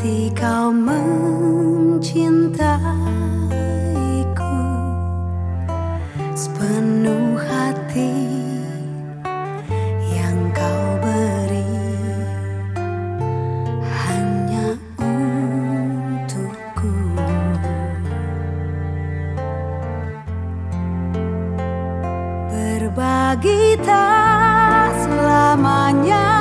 Kau mencintaiku. Sepenuh hati yang kau beri hanya untukku. Berbagi tak selamanya.